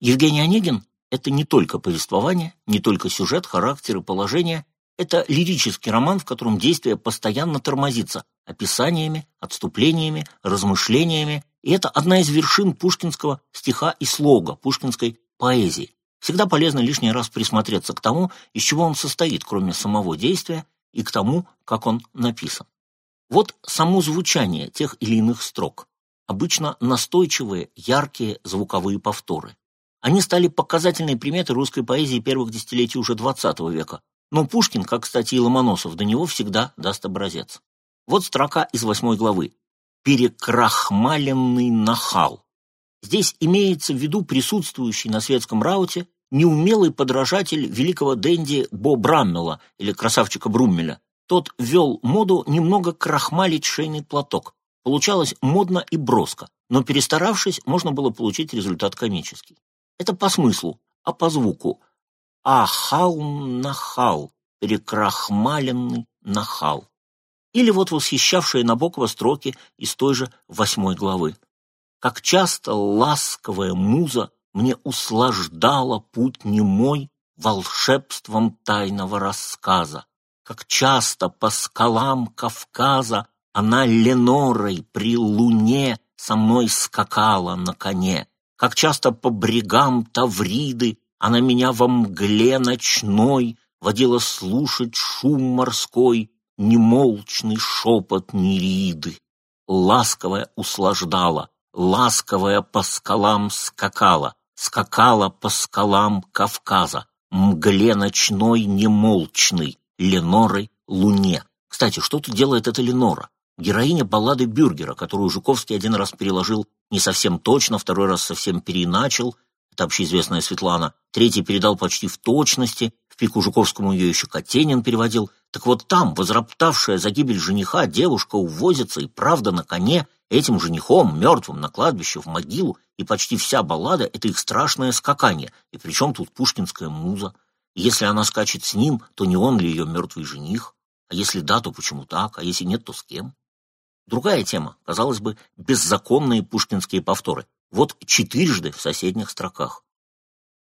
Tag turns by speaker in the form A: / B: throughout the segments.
A: Евгений Онегин – это не только повествование, не только сюжет, характер и положение, это лирический роман, в котором действие постоянно тормозится описаниями, отступлениями, размышлениями, и это одна из вершин пушкинского стиха и слога, пушкинской поэзии. Всегда полезно лишний раз присмотреться к тому, из чего он состоит, кроме самого действия, и к тому, как он написан. Вот само звучание тех или иных строк. Обычно настойчивые, яркие звуковые повторы. Они стали показательной приметой русской поэзии первых десятилетий уже XX века, но Пушкин, как, кстати, и Ломоносов, до него всегда даст образец. Вот строка из восьмой главы. «Перекрахмаленный нахал». Здесь имеется в виду присутствующий на светском рауте неумелый подражатель великого денди Бо Браммела или красавчика Бруммеля. Тот ввел моду немного крахмалить шейный платок. Получалось модно и броско, но перестаравшись, можно было получить результат комический. Это по смыслу, а по звуку. Ахал-нахал, перекрахмаленный нахал. Или вот восхищавшие Набокова строки из той же восьмой главы. Как часто ласковая муза мне услаждала путь немой волшебством тайного рассказа. Как часто по скалам Кавказа она Ленорой при луне со мной скакала на коне. Как часто по брегам Тавриды она меня во мгле ночной водила слушать шум морской, немолчный шепот Нериды. Ласковая услаждала, ласковая по скалам скакала, скакала по скалам Кавказа, мгле ночной немолчный, Леноры Луне. Кстати, что тут делает эта Ленора? Героиня баллады Бюргера, которую Жуковский один раз переложил не совсем точно, второй раз совсем переиначил, это общеизвестная Светлана, третий передал почти в точности, в пику Жуковскому ее еще Катенин переводил. Так вот там, возроптавшая за гибель жениха, девушка увозится и правда на коне, этим женихом, мертвым на кладбище, в могилу, и почти вся баллада — это их страшное скакание, и причем тут пушкинская муза. И если она скачет с ним, то не он ли ее мертвый жених? А если да, то почему так? А если нет, то с кем? Другая тема, казалось бы, беззаконные пушкинские повторы. Вот четырежды в соседних строках.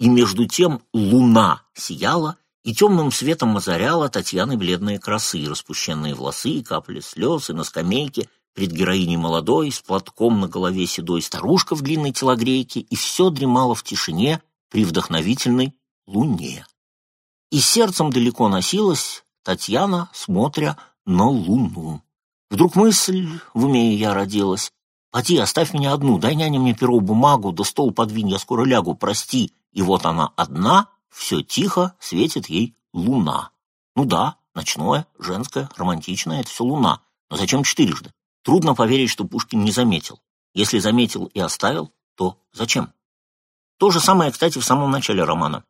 A: И между тем луна сияла, и темным светом озаряла Татьяны бледные красы, распущенные волосы, и капли слез, и на скамейке пред героиней молодой, с платком на голове седой старушка в длинной телогрейке, и все дремало в тишине при вдохновительной луне. И сердцем далеко носилась Татьяна, смотря на луну. Вдруг мысль в уме я родилась, Поди, оставь меня одну, дай няне мне перо, бумагу, да стол подвинь, я скоро лягу, прости. И вот она одна, все тихо, светит ей луна. Ну да, ночное, женское, романтичное — это все луна. Но зачем четырежды? Трудно поверить, что Пушкин не заметил. Если заметил и оставил, то зачем? То же самое, кстати, в самом начале романа.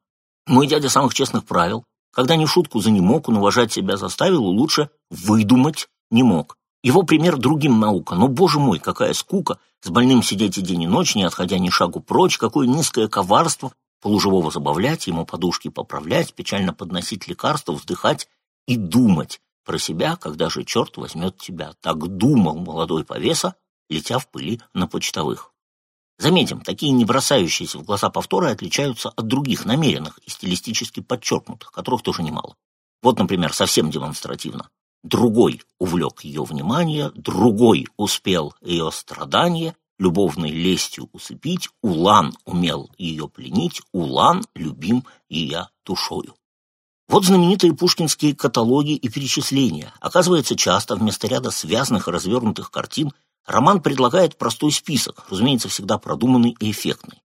A: Мой дядя самых честных правил. Когда ни шутку за не мог, он уважать себя заставил, лучше выдумать не мог. Его пример другим наука, но, боже мой, какая скука, с больным сидеть и день и ночь, не отходя ни шагу прочь, какое низкое коварство, полуживого забавлять, ему подушки поправлять, печально подносить лекарства, вздыхать и думать про себя, когда же черт возьмет тебя. Так думал молодой повеса, летя в пыли на почтовых. Заметим, такие не бросающиеся в глаза повторы отличаются от других намеренных и стилистически подчеркнутых, которых тоже немало. Вот, например, совсем демонстративно. Другой увлек ее внимание, другой успел ее страдания любовной лестью усыпить, Улан умел ее пленить, Улан любим ее душою. Вот знаменитые пушкинские каталоги и перечисления. Оказывается, часто вместо ряда связанных и развернутых картин роман предлагает простой список, разумеется, всегда продуманный и эффектный.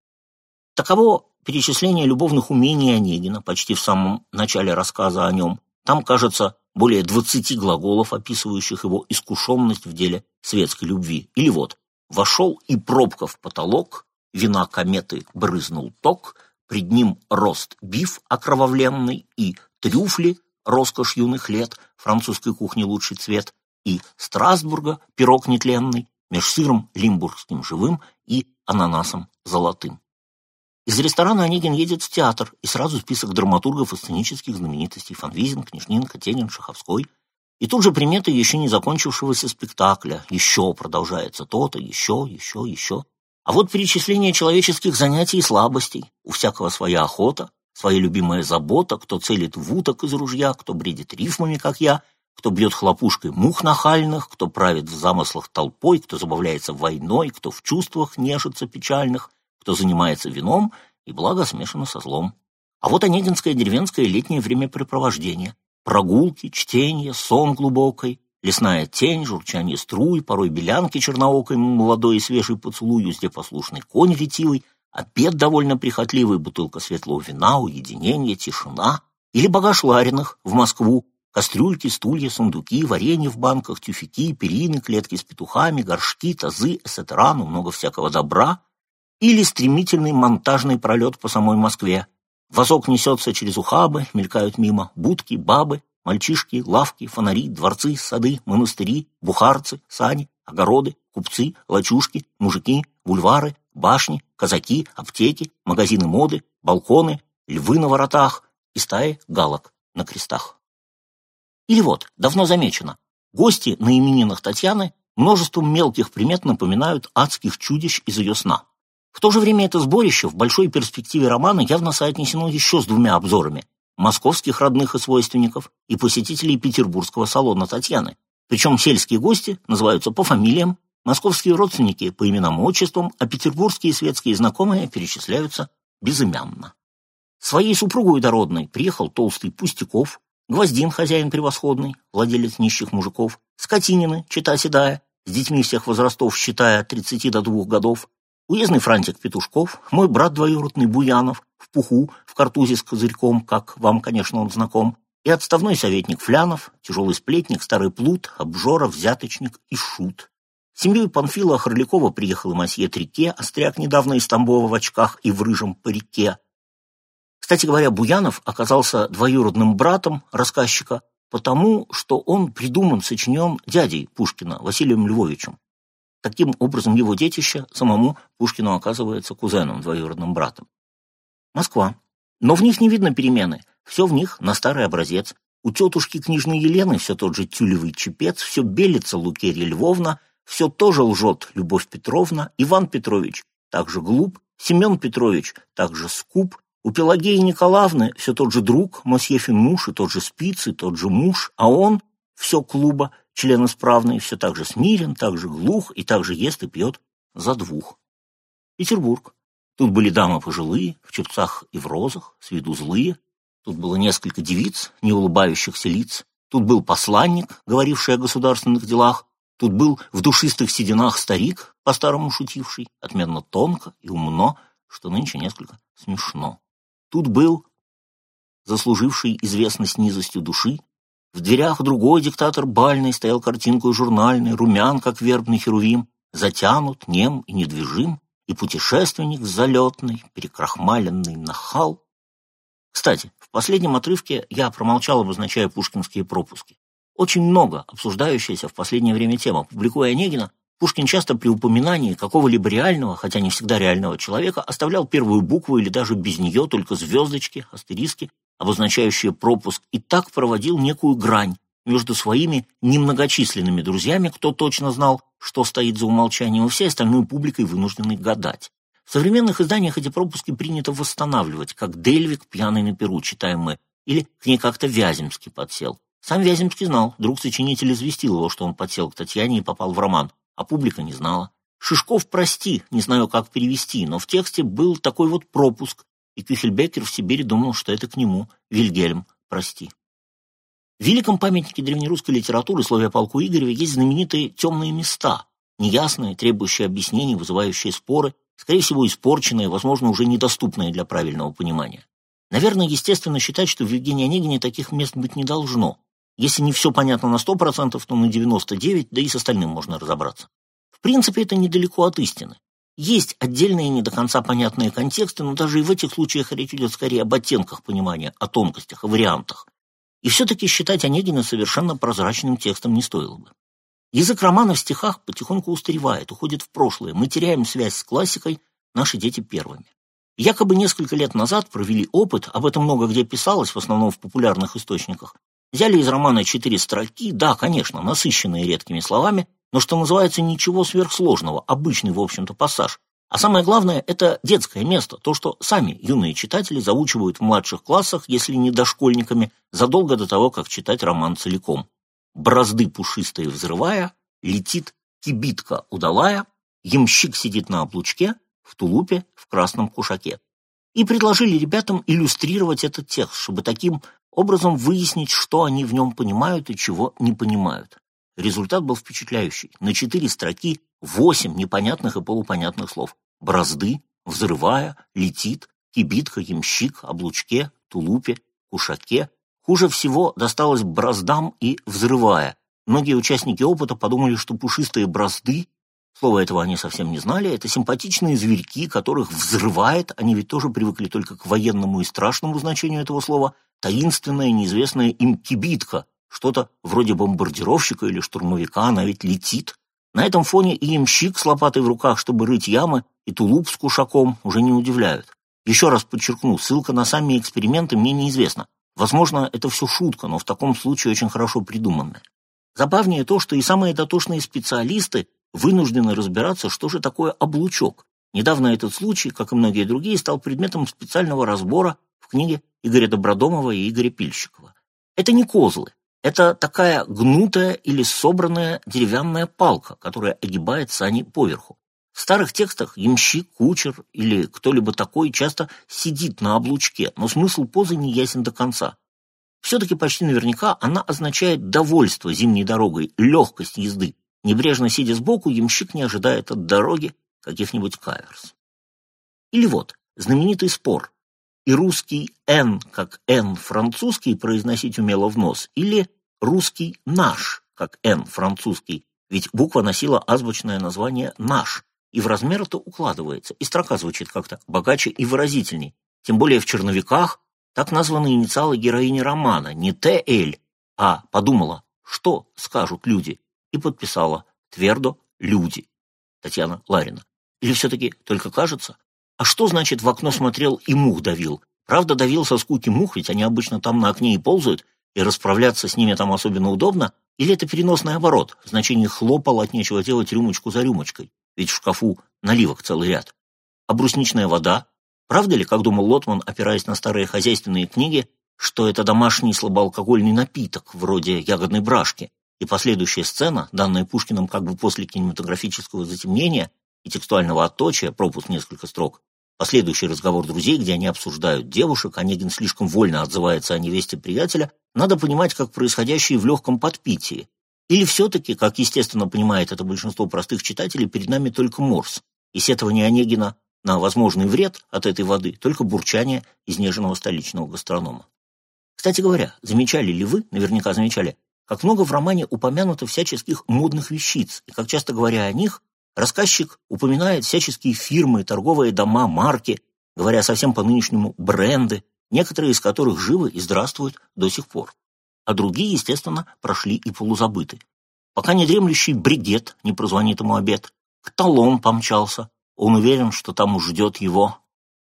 A: Таково перечисление любовных умений Онегина почти в самом начале рассказа о нем. Там, кажется, более 20 глаголов, описывающих его искушенность в деле светской любви. Или вот «Вошел и пробка в потолок, вина кометы брызнул ток, пред ним рост биф окровавленный и трюфли, роскошь юных лет, французской кухни лучший цвет, и Страсбурга пирог нетленный, меж сыром лимбургским живым и ананасом золотым. Из ресторана Онегин едет в театр, и сразу список драматургов и сценических знаменитостей Фанвизин, Княжнин, Катенин, Шаховской. И тут же приметы еще не закончившегося спектакля. Еще продолжается то-то, еще, еще, еще. А вот перечисление человеческих занятий и слабостей. У всякого своя охота, своя любимая забота, кто целит в уток из ружья, кто бредит рифмами, как я, кто бьет хлопушкой мух нахальных, кто правит в замыслах толпой, кто забавляется войной, кто в чувствах нежится печальных, кто занимается вином и благо смешано со злом. А вот онегинское деревенское летнее времяпрепровождение. Прогулки, чтение, сон глубокой, лесная тень, журчание струй, порой белянки черноокой, молодой и свежий поцелуй, узде послушный конь ретивый, обед довольно прихотливый, бутылка светлого вина, уединение, тишина. Или багаж Лариных в Москву, кастрюльки, стулья, сундуки, варенье в банках, тюфяки, перины, клетки с петухами, горшки, тазы, эсетерану, много всякого добра. Или стремительный монтажный пролет по самой Москве, Возок несется через ухабы, мелькают мимо будки, бабы, мальчишки, лавки, фонари, дворцы, сады, монастыри, бухарцы, сани, огороды, купцы, лачушки, мужики, бульвары, башни, казаки, аптеки, магазины моды, балконы, львы на воротах и стаи галок на крестах. Или вот, давно замечено, гости на именинах Татьяны множеством мелких примет напоминают адских чудищ из ее сна. В то же время это сборище в большой перспективе романа явно соотнесено еще с двумя обзорами – московских родных и свойственников и посетителей петербургского салона Татьяны. Причем сельские гости называются по фамилиям, московские родственники по именам и отчествам, а петербургские светские знакомые перечисляются безымянно. Своей супругой дородной приехал толстый Пустяков, Гвоздин, хозяин превосходный, владелец нищих мужиков, Скотинины, чита седая, с детьми всех возрастов, считая от 30 до двух годов, Уездный франтик Петушков, мой брат двоюродный Буянов, в пуху, в картузе с козырьком, как вам, конечно, он знаком, и отставной советник Флянов, тяжелый сплетник, старый плут, обжора, взяточник и шут. Семьей Панфила Харлякова приехал и масье Трике, остряк недавно из Тамбова в очках и в рыжем парике. Кстати говоря, Буянов оказался двоюродным братом рассказчика, потому что он придуман, сочинен дядей Пушкина, Василием Львовичем. Таким образом, его детище самому Пушкину оказывается кузеном, двоюродным братом. Москва. Но в них не видно перемены. Все в них на старый образец. У тетушки книжной Елены все тот же тюлевый чепец, все белится Лукерья Львовна, все тоже лжет Любовь Петровна, Иван Петрович также глуп, Семен Петрович также скуп, у Пелагеи Николаевны все тот же друг, Мосьефин муж и тот же спицы, тот же муж, а он, все клуба, член исправный, все так же смирен, так же глух и так же ест и пьет за двух. Петербург. Тут были дамы пожилые, в чепцах и в розах, с виду злые. Тут было несколько девиц, не улыбающихся лиц. Тут был посланник, говоривший о государственных делах. Тут был в душистых сединах старик, по-старому шутивший, отменно тонко и умно, что нынче несколько смешно. Тут был заслуживший известность низостью души, в дверях другой диктатор бальный стоял картинкой журнальной, румян, как вербный херувим, затянут, нем и недвижим, и путешественник залетный, перекрахмаленный нахал. Кстати, в последнем отрывке я промолчал, обозначая пушкинские пропуски. Очень много обсуждающаяся в последнее время тема. Публикуя Онегина, Пушкин часто при упоминании какого-либо реального, хотя не всегда реального человека, оставлял первую букву или даже без нее только звездочки, астериски обозначающее пропуск, и так проводил некую грань между своими немногочисленными друзьями, кто точно знал, что стоит за умолчанием, и всей остальной публикой, вынужденной гадать. В современных изданиях эти пропуски принято восстанавливать, как Дельвик, пьяный на перу, читаем мы, или к ней как-то Вяземский подсел. Сам Вяземский знал, друг сочинитель известил его, что он подсел к Татьяне и попал в роман, а публика не знала. Шишков, прости, не знаю, как перевести, но в тексте был такой вот пропуск, и Кюхельбекер в Сибири думал, что это к нему. Вильгельм, прости. В великом памятнике древнерусской литературы слове полку Игореве есть знаменитые темные места, неясные, требующие объяснений, вызывающие споры, скорее всего, испорченные, возможно, уже недоступные для правильного понимания. Наверное, естественно считать, что в Евгении Онегине таких мест быть не должно. Если не все понятно на 100%, то на 99%, да и с остальным можно разобраться. В принципе, это недалеко от истины. Есть отдельные не до конца понятные контексты, но даже и в этих случаях речь идет скорее об оттенках понимания, о тонкостях, о вариантах. И все-таки считать Онегина совершенно прозрачным текстом не стоило бы. Язык романа в стихах потихоньку устаревает, уходит в прошлое. Мы теряем связь с классикой, наши дети первыми. Якобы несколько лет назад провели опыт, об этом много где писалось, в основном в популярных источниках. Взяли из романа четыре строки, да, конечно, насыщенные редкими словами, но, что называется, ничего сверхсложного, обычный, в общем-то, пассаж. А самое главное – это детское место, то, что сами юные читатели заучивают в младших классах, если не дошкольниками, задолго до того, как читать роман целиком. Бразды пушистые взрывая, летит кибитка удалая, ямщик сидит на облучке, в тулупе, в красном кушаке. И предложили ребятам иллюстрировать этот текст, чтобы таким образом выяснить, что они в нем понимают и чего не понимают. Результат был впечатляющий. На четыре строки восемь непонятных и полупонятных слов. Бразды, взрывая, летит, кибитка, ямщик, облучке, тулупе, кушаке. Хуже всего досталось браздам и взрывая. Многие участники опыта подумали, что пушистые бразды, слово этого они совсем не знали, это симпатичные зверьки, которых взрывает, они ведь тоже привыкли только к военному и страшному значению этого слова, таинственная неизвестная им кибитка, что-то вроде бомбардировщика или штурмовика, она ведь летит. На этом фоне и ямщик с лопатой в руках, чтобы рыть ямы, и тулуп с кушаком уже не удивляют. Еще раз подчеркну, ссылка на сами эксперименты мне неизвестна. Возможно, это все шутка, но в таком случае очень хорошо придуманная. Забавнее то, что и самые дотошные специалисты вынуждены разбираться, что же такое облучок. Недавно этот случай, как и многие другие, стал предметом специального разбора в книге Игоря Добродомова и Игоря Пильщикова. Это не козлы, это такая гнутая или собранная деревянная палка, которая огибает сани поверху. В старых текстах ямщик, кучер или кто-либо такой часто сидит на облучке, но смысл позы не ясен до конца. Все-таки почти наверняка она означает довольство зимней дорогой, легкость езды. Небрежно сидя сбоку, ямщик не ожидает от дороги каких-нибудь каверс. Или вот, знаменитый спор. И русский «н» как «н» французский произносить умело в нос, или русский «наш», как «н» французский, ведь буква носила азбучное название «наш», и в размер это укладывается, и строка звучит как-то богаче и выразительней. Тем более в черновиках так названы инициалы героини романа, не Т.Л., а подумала, что скажут люди, и подписала твердо «люди». Татьяна Ларина. Или все-таки только кажется? А что значит в окно смотрел и мух давил? Правда, давил со скуки мух, ведь они обычно там на окне и ползают, и расправляться с ними там особенно удобно, или это переносный оборот, в значении хлопал от нечего делать рюмочку за рюмочкой, ведь в шкафу наливок целый ряд. А брусничная вода? Правда ли, как думал Лотман, опираясь на старые хозяйственные книги, что это домашний слабоалкогольный напиток, вроде ягодной брашки, и последующая сцена, данная Пушкиным как бы после кинематографического затемнения и текстуального отточия, пропуск несколько строк, последующий разговор друзей, где они обсуждают девушек, Онегин слишком вольно отзывается о невесте приятеля, надо понимать как происходящее в легком подпитии. Или все-таки, как естественно понимает это большинство простых читателей, перед нами только морс, и сетование Онегина на возможный вред от этой воды, только бурчание изнеженного столичного гастронома. Кстати говоря, замечали ли вы, наверняка замечали, как много в романе упомянуто всяческих модных вещиц, и как часто говоря о них, рассказчик упоминает всяческие фирмы, торговые дома, марки, говоря совсем по-нынешнему бренды, некоторые из которых живы и здравствуют до сих пор. А другие, естественно, прошли и полузабыты. Пока не дремлющий бригет не прозвонит ему обед, к талон помчался, он уверен, что там уж ждет его.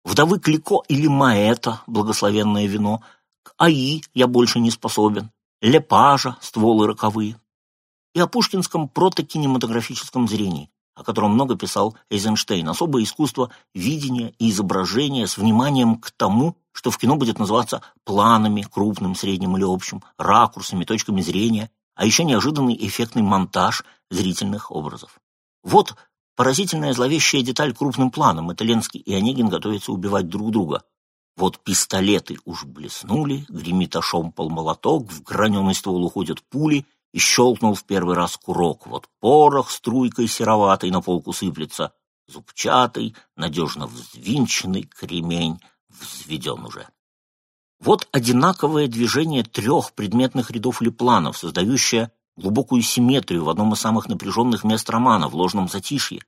A: Вдовы Клико или Маэта, благословенное вино, к АИ я больше не способен, Лепажа, стволы роковые. И о пушкинском протокинематографическом зрении, о котором много писал Эйзенштейн, особое искусство видения и изображения с вниманием к тому, что в кино будет называться планами, крупным, средним или общим, ракурсами, точками зрения, а еще неожиданный эффектный монтаж зрительных образов. Вот поразительная зловещая деталь крупным планом. Это Ленский и Онегин готовятся убивать друг друга. Вот пистолеты уж блеснули, гремит ошомпал молоток, в граненый ствол уходят пули — и щелкнул в первый раз курок. Вот порох струйкой сероватой на полку сыплется, зубчатый, надежно взвинченный кремень взведен уже. Вот одинаковое движение трех предметных рядов или планов, создающее глубокую симметрию в одном из самых напряженных мест романа, в ложном затишье.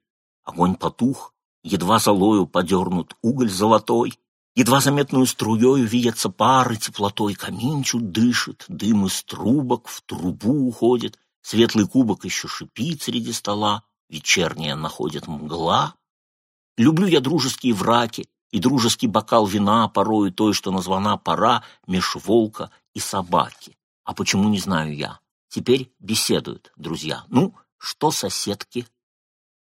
A: Огонь потух, едва золою подернут уголь золотой, Едва заметную струей видятся пары теплотой, каминчик дышит, дым из трубок в трубу уходит, светлый кубок еще шипит среди стола, вечерняя находит мгла. Люблю я дружеские враки и дружеский бокал вина, порою той, что названа пора, меж волка и собаки. А почему, не знаю я. Теперь беседуют друзья. Ну, что соседки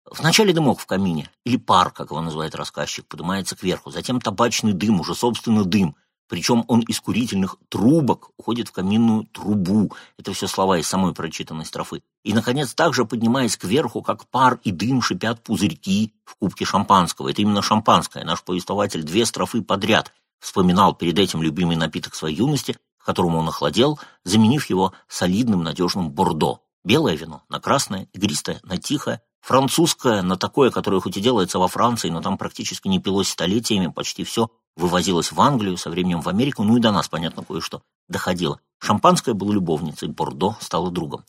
A: Вначале дымок в камине, или пар, как его называет рассказчик, поднимается кверху, затем табачный дым, уже собственно дым, причем он из курительных трубок уходит в каминную трубу. Это все слова из самой прочитанной строфы. И, наконец, также поднимаясь кверху, как пар и дым, шипят пузырьки в кубке шампанского. Это именно шампанское. Наш повествователь две строфы подряд вспоминал перед этим любимый напиток своей юности, которому он охладел, заменив его солидным надежным бордо. Белое вино на красное, игристое на тихое, французское на такое, которое хоть и делается во Франции, но там практически не пилось столетиями, почти все вывозилось в Англию, со временем в Америку, ну и до нас, понятно, кое-что доходило. Шампанское было любовницей, Бордо стало другом.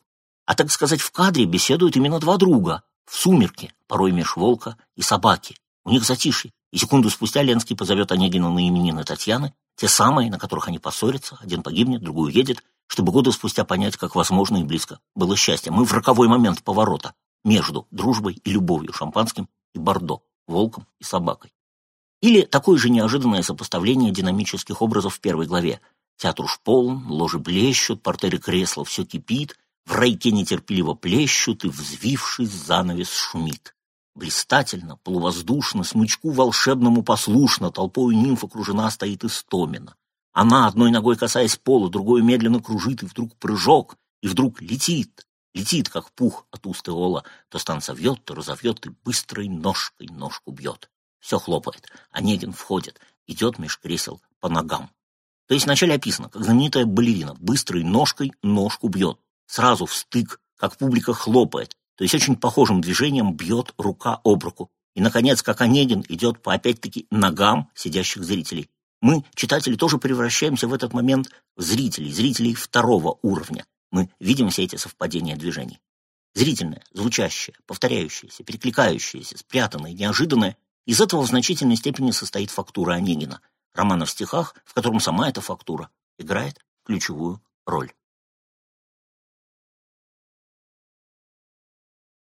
A: А так сказать, в кадре беседуют именно два друга. В сумерке, порой меж волка и собаки. У них затишье. И секунду спустя Ленский позовет Онегина на именины Татьяны, те самые, на которых они поссорятся, один погибнет, другой уедет, чтобы годы спустя понять, как возможно и близко было счастье. Мы в роковой момент поворота между дружбой и любовью, шампанским и бордо, волком и собакой. Или такое же неожиданное сопоставление динамических образов в первой главе. Театр уж полон, ложи блещут, портеры кресла все кипит, в райке нетерпеливо плещут, и, взвившись, занавес шумит. Блистательно, полувоздушно, смычку волшебному послушно, толпою нимф окружена стоит истомина. Она, одной ногой касаясь пола, другой медленно кружит, и вдруг прыжок, и вдруг летит, летит, как пух от уст Иола, то стан совьет, то разовьет, и быстрой ножкой ножку бьет. Все хлопает. Онегин входит, идет меж кресел по ногам. То есть вначале описано, как знаменитая балерина быстрой ножкой ножку бьет. Сразу в стык, как публика хлопает. То есть очень похожим движением бьет рука об руку. И, наконец, как Онегин идет по, опять-таки, ногам сидящих зрителей. Мы, читатели, тоже превращаемся в этот момент в зрителей, зрителей второго уровня. Мы видим все эти совпадения движений. Зрительное, звучащее, повторяющееся, перекликающееся, спрятанное, неожиданное из этого в значительной степени состоит фактура Онегина, романа в стихах, в котором сама эта фактура играет ключевую роль.